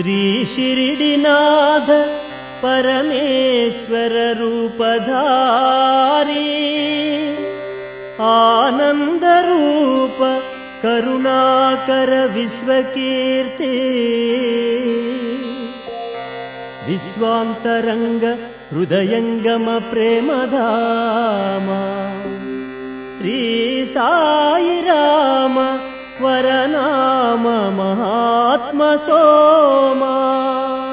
श्रीशिरिडिनाथ परमेश्वररूपधारी। आनन्दरूप Karunakar विश्वकीर्ति विश्वान्तरङ्ग हृदयङ्गम Premdham. Shri Sai